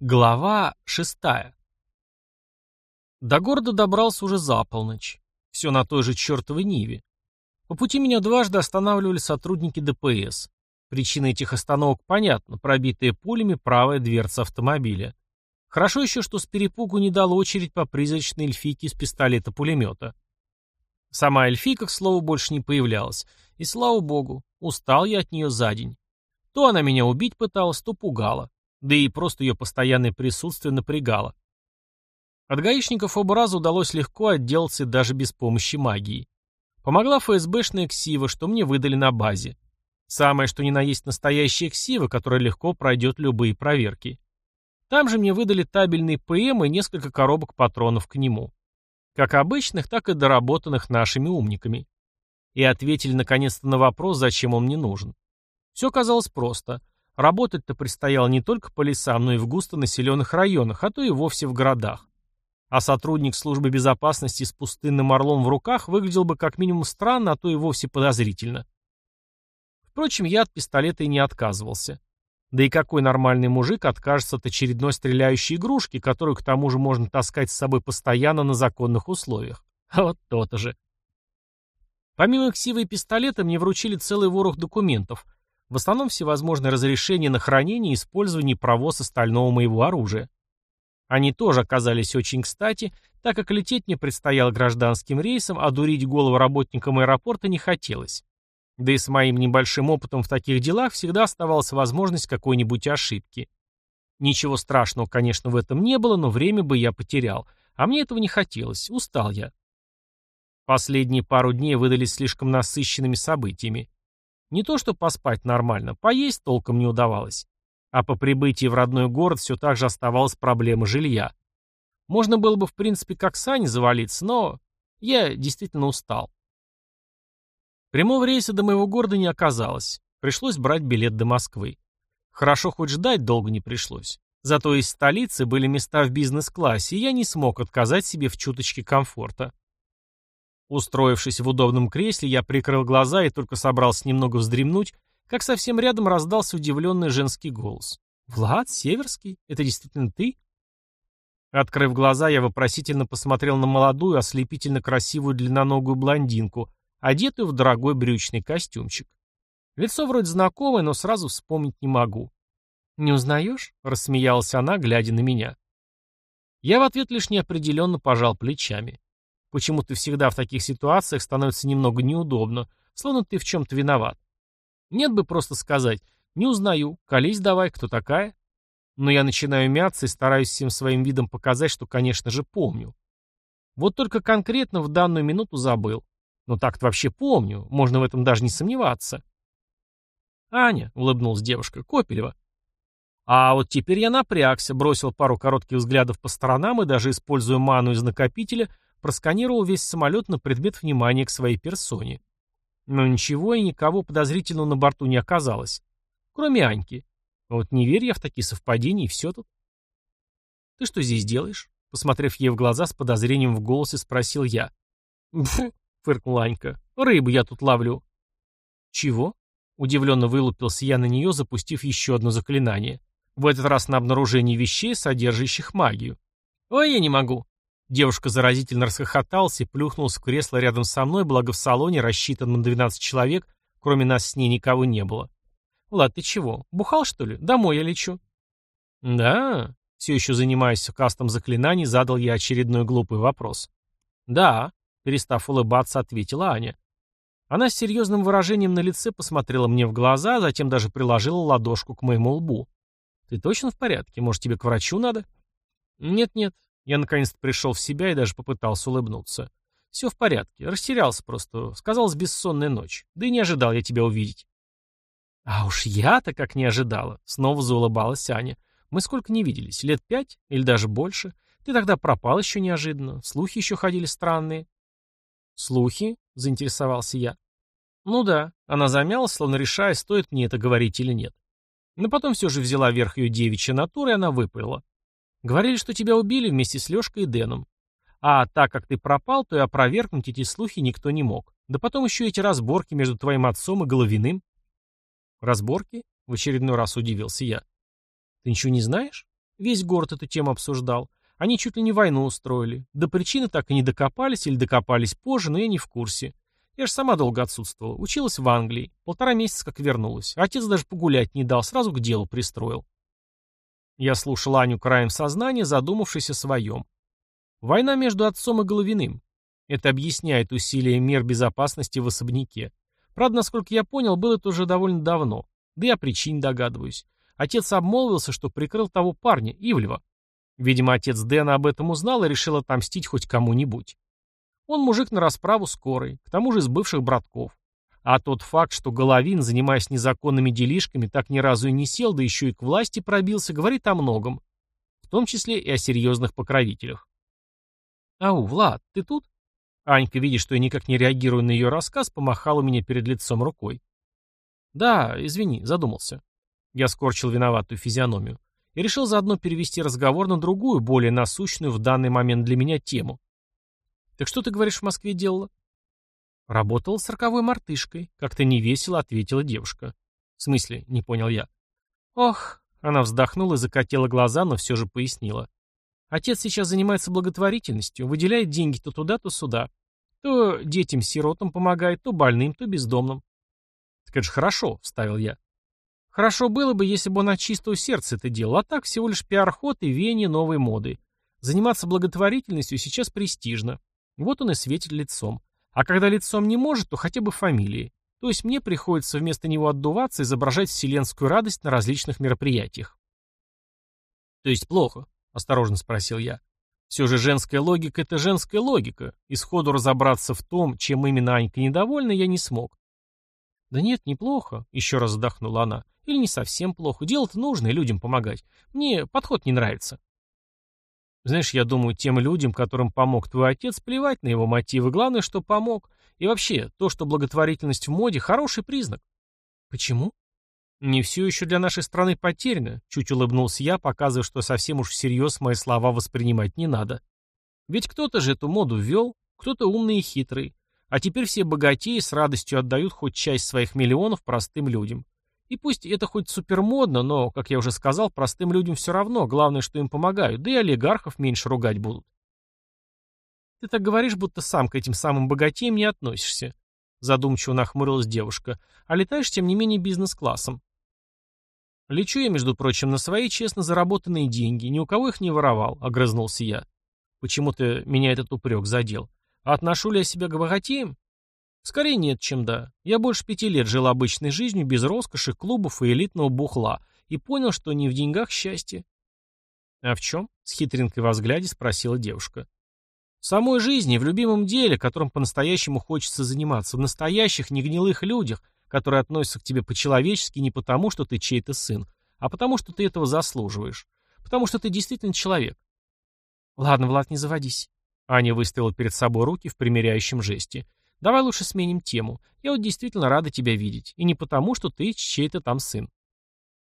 Глава шестая. До города добрался уже за полночь. Все на той же чертовой Ниве. По пути меня дважды останавливали сотрудники ДПС. Причина этих остановок понятна. Пробитая пулями правая дверца автомобиля. Хорошо еще, что с перепугу не дала очередь по призрачной эльфийке из пистолета-пулемета. Сама эльфийка, к слову, больше не появлялась. И слава богу, устал я от нее за день. То она меня убить пыталась, то пугала. Да и просто ее постоянное присутствие напрягало. От гаишников оба раза удалось легко отделаться даже без помощи магии. Помогла ФСБшная ксива, что мне выдали на базе. Самое, что ни на есть настоящая ксива, которая легко пройдет любые проверки. Там же мне выдали табельный ПМ и несколько коробок патронов к нему. Как обычных, так и доработанных нашими умниками. И ответили наконец-то на вопрос, зачем он мне нужен. Все казалось просто. Работать-то предстояло не только по лесам, но и в густонаселенных районах, а то и вовсе в городах. А сотрудник службы безопасности с пустынным орлом в руках выглядел бы как минимум странно, а то и вовсе подозрительно. Впрочем, я от пистолета и не отказывался. Да и какой нормальный мужик откажется от очередной стреляющей игрушки, которую к тому же можно таскать с собой постоянно на законных условиях? А вот то-то же. Помимо ксивы и пистолета мне вручили целый ворох документов – в основном всевозможные разрешения на хранение и использование и провоз остального моего оружия. Они тоже оказались очень кстати, так как лететь мне предстояло гражданским рейсом, а дурить голову работникам аэропорта не хотелось. Да и с моим небольшим опытом в таких делах всегда оставалась возможность какой-нибудь ошибки. Ничего страшного, конечно, в этом не было, но время бы я потерял. А мне этого не хотелось, устал я. Последние пару дней выдались слишком насыщенными событиями. Не то что поспать нормально, поесть толком не удавалось. А по прибытии в родной город все так же оставалась проблема жилья. Можно было бы, в принципе, как сани завалиться, но я действительно устал. Прямого рейса до моего города не оказалось. Пришлось брать билет до Москвы. Хорошо, хоть ждать долго не пришлось. Зато из столицы были места в бизнес-классе, и я не смог отказать себе в чуточке комфорта. Устроившись в удобном кресле, я прикрыл глаза и только собрался немного вздремнуть, как совсем рядом раздался удивленный женский голос. «Влад Северский? Это действительно ты?» Открыв глаза, я вопросительно посмотрел на молодую, ослепительно красивую длинноногую блондинку, одетую в дорогой брючный костюмчик. Лицо вроде знакомое, но сразу вспомнить не могу. «Не узнаешь?» — рассмеялась она, глядя на меня. Я в ответ лишь неопределенно пожал плечами. Почему-то всегда в таких ситуациях становится немного неудобно, словно ты в чем-то виноват. Нет бы просто сказать «не узнаю, колись давай, кто такая?» Но я начинаю мяться и стараюсь всем своим видом показать, что, конечно же, помню. Вот только конкретно в данную минуту забыл. Но так-то вообще помню, можно в этом даже не сомневаться. «Аня», — улыбнулась девушка, — «Копелева». А вот теперь я напрягся, бросил пару коротких взглядов по сторонам и даже, используя ману из накопителя, просканировал весь самолет на предмет внимания к своей персоне. Но ничего и никого подозрительного на борту не оказалось. Кроме Аньки. Вот не верю я в такие совпадения, и все тут. «Ты что здесь делаешь?» Посмотрев ей в глаза, с подозрением в голосе спросил я. «Бф!» — фыркнула Анька. «Рыбу я тут ловлю». «Чего?» — удивленно вылупился я на нее, запустив еще одно заклинание. В этот раз на обнаружение вещей, содержащих магию. «Ой, я не могу!» Девушка заразительно расхохоталась и плюхнулась в кресло рядом со мной, благо в салоне, рассчитанном на 12 человек, кроме нас с ней никого не было. «Влад, ты чего, бухал, что ли? Домой я лечу». «Да?» Все еще занимаясь кастом заклинаний, задал я очередной глупый вопрос. «Да», — перестав улыбаться, ответила Аня. Она с серьезным выражением на лице посмотрела мне в глаза, а затем даже приложила ладошку к моему лбу. «Ты точно в порядке? Может, тебе к врачу надо?» «Нет-нет, я наконец-то пришел в себя и даже попытался улыбнуться. Все в порядке, растерялся просто. Сказалась бессонная ночь. Да и не ожидал я тебя увидеть. А уж я-то как не ожидала. Снова заулыбалась Аня. Мы сколько не виделись? Лет пять? Или даже больше? Ты тогда пропал еще неожиданно. Слухи еще ходили странные. Слухи? Заинтересовался я. Ну да. Она замялась, словно решая, стоит мне это говорить или нет. Но потом все же взяла верх ее девичья натура, и она выпала. Говорили, что тебя убили вместе с Лешкой и Дэном. А так как ты пропал, то и опровергнуть эти слухи никто не мог. Да потом еще эти разборки между твоим отцом и Головиным. Разборки? В очередной раз удивился я. Ты ничего не знаешь? Весь город эту тему обсуждал. Они чуть ли не войну устроили. До причины так и не докопались или докопались позже, но я не в курсе. Я же сама долго отсутствовала. Училась в Англии. Полтора месяца как вернулась. Отец даже погулять не дал, сразу к делу пристроил. Я слушал Аню краем сознания, задумавшись о своем. Война между отцом и Головиным. Это объясняет усилия мер безопасности в особняке. Правда, насколько я понял, было это уже довольно давно. Да и о причине догадываюсь. Отец обмолвился, что прикрыл того парня, Ивлева. Видимо, отец Дэна об этом узнал и решил отомстить хоть кому-нибудь. Он мужик на расправу скорой, к тому же из бывших братков. А тот факт, что Головин, занимаясь незаконными делишками, так ни разу и не сел, да еще и к власти пробился, говорит о многом. В том числе и о серьезных покровителях. «Ау, Влад, ты тут?» Анька, видя, что я никак не реагирую на ее рассказ, помахала меня перед лицом рукой. «Да, извини, задумался». Я скорчил виноватую физиономию и решил заодно перевести разговор на другую, более насущную в данный момент для меня тему. «Так что ты говоришь в Москве делала?» «Работала с роковой мартышкой», — как-то невесело ответила девушка. «В смысле?» — не понял я. «Ох», — она вздохнула и закатила глаза, но все же пояснила. «Отец сейчас занимается благотворительностью, выделяет деньги то туда, то сюда. То детям-сиротам помогает, то больным, то бездомным». «Так это же хорошо», — вставил я. Хорошо было бы, если бы он от чистого сердца это делал, а так всего лишь пиар-ход и веяние новой моды. Заниматься благотворительностью сейчас престижно. Вот он и светит лицом. А когда лицом не может, то хотя бы фамилией. То есть мне приходится вместо него отдуваться изображать вселенскую радость на различных мероприятиях. То есть плохо? Осторожно спросил я. Все же женская логика — это женская логика, и сходу разобраться в том, чем именно Анька недовольна, я не смог. «Да нет, неплохо», — еще раз вздохнула она. Или не совсем плохо. Дело-то нужно, и людям помогать. Мне подход не нравится. Знаешь, я думаю, тем людям, которым помог твой отец, плевать на его мотивы. Главное, что помог. И вообще, то, что благотворительность в моде, хороший признак. Почему? Не все еще для нашей страны потеряно, чуть улыбнулся я, показывая, что совсем уж всерьез мои слова воспринимать не надо. Ведь кто-то же эту моду ввел, кто-то умный и хитрый. А теперь все богатеи с радостью отдают хоть часть своих миллионов простым людям. И пусть это хоть супермодно, но, как я уже сказал, простым людям все равно, главное, что им помогают, да и олигархов меньше ругать будут. Ты так говоришь, будто сам к этим самым богатеям не относишься. Задумчиво нахмурилась девушка. А летаешь, тем не менее, бизнес-классом. Лечу я, между прочим, на свои честно заработанные деньги, ни у кого их не воровал, огрызнулся я. Почему-то меня этот упрек задел. А отношу ли я себя к богатеям? Скорее нет, чем да. Я больше пяти лет жил обычной жизнью, без роскоши, клубов и элитного бухла, и понял, что не в деньгах счастье. «А в чем?» — с хитринкой во взгляде спросила девушка. «В самой жизни, в любимом деле, которым по-настоящему хочется заниматься, в настоящих, негнилых людях, которые относятся к тебе по-человечески не потому, что ты чей-то сын, а потому, что ты этого заслуживаешь. Потому что ты действительно человек». «Ладно, Влад, не заводись». Аня выставила перед собой руки в примиряющем жесте. Давай лучше сменим тему. Я вот действительно рада тебя видеть. И не потому, что ты чей-то там сын.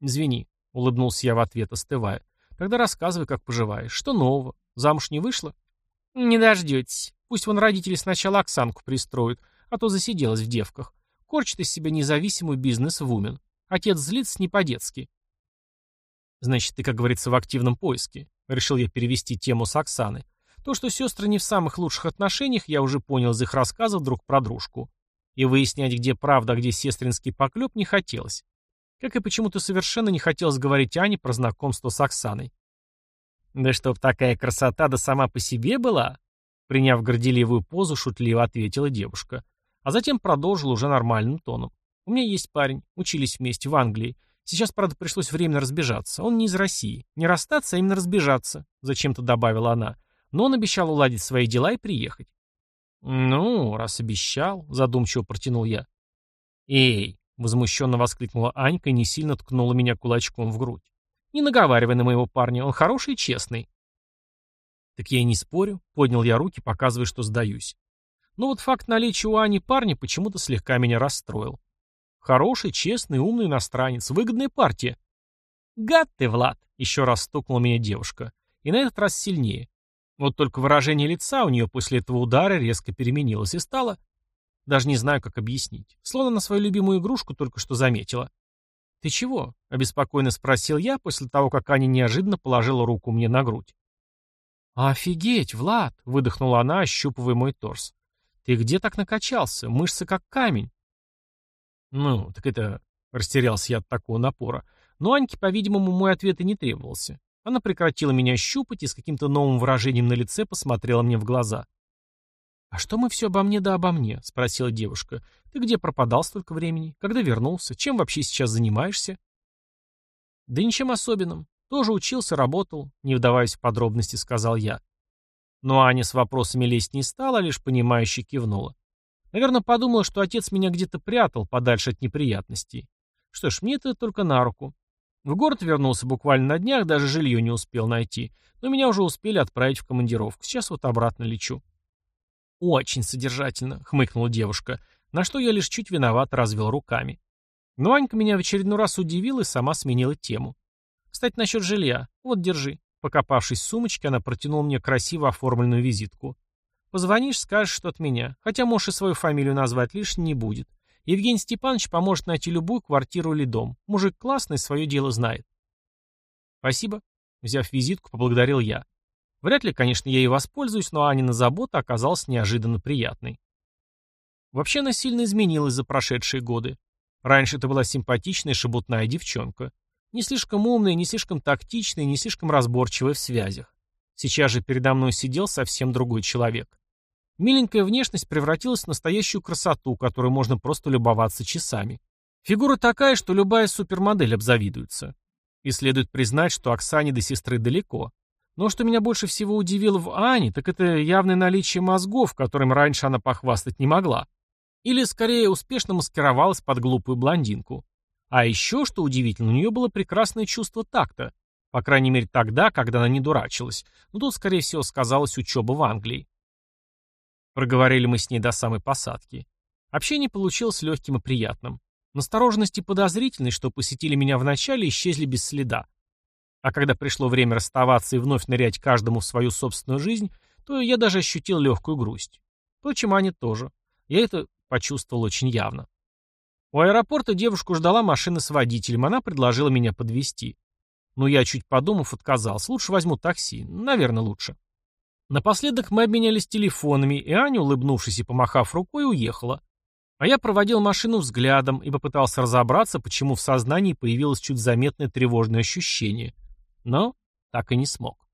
Извини, улыбнулся я в ответ, остывая. Тогда рассказывай, как поживаешь. Что нового? Замуж не вышла? Не дождетесь. Пусть вон родители сначала Оксанку пристроят, а то засиделась в девках. Корчит из себя независимую бизнес-вумен. Отец злится не по-детски. Значит, ты, как говорится, в активном поиске. Решил я перевести тему с Оксаны. То, что сестры не в самых лучших отношениях, я уже понял из их рассказов друг про дружку. И выяснять, где правда, а где сестринский поклеп, не хотелось. Как и почему-то совершенно не хотелось говорить Ане про знакомство с Оксаной. «Да чтоб такая красота да сама по себе была?» Приняв горделивую позу, шутливо ответила девушка. А затем продолжила уже нормальным тоном. «У меня есть парень, учились вместе в Англии. Сейчас, правда, пришлось временно разбежаться. Он не из России. Не расстаться, а именно разбежаться», — зачем-то добавила она но он обещал уладить свои дела и приехать. «Ну, раз обещал», — задумчиво протянул я. «Эй!» — возмущенно воскликнула Анька и не сильно ткнула меня кулачком в грудь. «Не наговаривай на моего парня, он хороший и честный». «Так я и не спорю», — поднял я руки, показывая, что сдаюсь. Но вот факт наличия у Ани парня почему-то слегка меня расстроил. Хороший, честный, умный иностранец, выгодная партия. «Гад ты, Влад!» — еще раз стукнула меня девушка. И на этот раз сильнее. Вот только выражение лица у нее после этого удара резко переменилось и стало... Даже не знаю, как объяснить. Словно на свою любимую игрушку только что заметила. «Ты чего?» — обеспокоенно спросил я после того, как Аня неожиданно положила руку мне на грудь. «Офигеть, Влад!» — выдохнула она, ощупывая мой торс. «Ты где так накачался? Мышцы как камень». «Ну, так это...» — растерялся я от такого напора. Но Аньке, по-видимому, мой ответ и не требовался. Она прекратила меня щупать и с каким-то новым выражением на лице посмотрела мне в глаза. «А что мы все обо мне да обо мне?» — спросила девушка. «Ты где пропадал столько времени? Когда вернулся? Чем вообще сейчас занимаешься?» «Да ничем особенным. Тоже учился, работал», — не вдаваясь в подробности, сказал я. Но Аня с вопросами лезть не стала, лишь понимающе кивнула. Наверное, подумала, что отец меня где-то прятал, подальше от неприятностей. Что ж, мне это только на руку. В город вернулся буквально на днях, даже жилье не успел найти. Но меня уже успели отправить в командировку. Сейчас вот обратно лечу. «Очень содержательно», — хмыкнула девушка, на что я лишь чуть виноват развел руками. Но Анька меня в очередной раз удивила и сама сменила тему. «Кстати, насчет жилья. Вот, держи». Покопавшись в сумочке, она протянула мне красиво оформленную визитку. «Позвонишь, скажешь, что от меня. Хотя можешь и свою фамилию назвать, лишь не будет. Евгений Степанович поможет найти любую квартиру или дом. Мужик классный, свое дело знает». «Спасибо». Взяв визитку, поблагодарил я. Вряд ли, конечно, я ей воспользуюсь, но Анина забота оказалась неожиданно приятной. Вообще она сильно изменилась за прошедшие годы. Раньше это была симпатичная шебутная девчонка. Не слишком умная, не слишком тактичная, не слишком разборчивая в связях. Сейчас же передо мной сидел совсем другой человек. Миленькая внешность превратилась в настоящую красоту, которой можно просто любоваться часами. Фигура такая, что любая супермодель обзавидуется. И следует признать, что Оксане до сестры далеко. Но что меня больше всего удивило в Ане, так это явное наличие мозгов, которым раньше она похвастать не могла. Или, скорее, успешно маскировалась под глупую блондинку. А еще, что удивительно, у нее было прекрасное чувство такта. По крайней мере, тогда, когда она не дурачилась. Но тут, скорее всего, сказалась учеба в Англии. Проговорили мы с ней до самой посадки. Общение получилось легким и приятным. Настороженность и подозрительность, что посетили меня вначале, исчезли без следа. А когда пришло время расставаться и вновь нырять каждому в свою собственную жизнь, то я даже ощутил легкую грусть. Впрочем, Аня тоже. Я это почувствовал очень явно. У аэропорта девушку ждала машина с водителем, она предложила меня подвезти. Но я, чуть подумав, отказался. Лучше возьму такси. Наверное, лучше. Напоследок мы обменялись телефонами, и Аня, улыбнувшись и помахав рукой, уехала. А я проводил машину взглядом и попытался разобраться, почему в сознании появилось чуть заметное тревожное ощущение – но так и не смог.